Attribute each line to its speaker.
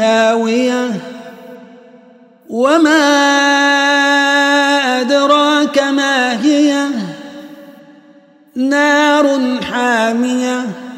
Speaker 1: هاوية. وما أدراك ما هي؟ نار حامية.